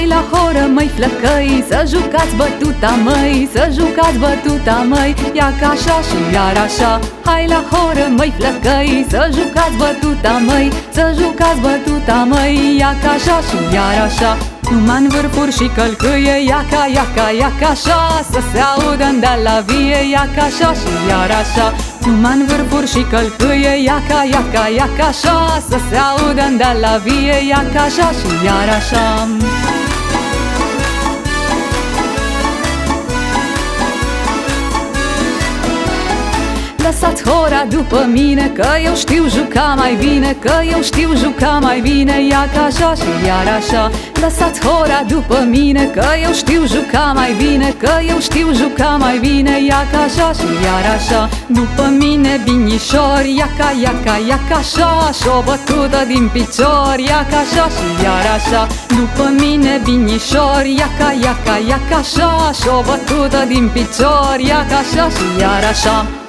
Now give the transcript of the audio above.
Hai la horă, măi flăcăi, să jucați bătuta, măi Să jucați bătuta, măi, ia ca așa și iar așa. Hai la horă, măi flăcăi, să jucați bătuta, măi Să jucați bătuta, măi, ia ca așa și iar așa. Numai în vârfuri și călcâie Iaca, iaca, iaca așa. Să se audă în la vie Iaca așa și iar așa. Numai în vârfuri și călcâie Iaca, iaca, iaca așa. Să se audă în la vie Iaca așa și iar așa Lăsați hora după mine Că eu știu juca mai bine Că eu știu juca mai bine Ia ca așa și iar așa. Lăsați hora după mine Că eu știu juca mai bine Că eu știu juca mai bine Ia ca așa și iar așa. După mine binișor Ia ca, ia ca, ia ca așa Și o bătută din picior Ia ca așa și iar așa. După mine binișor Ia ca, ia ca, ia ca așa Și o bătută din picior Ia ca așa și iar așa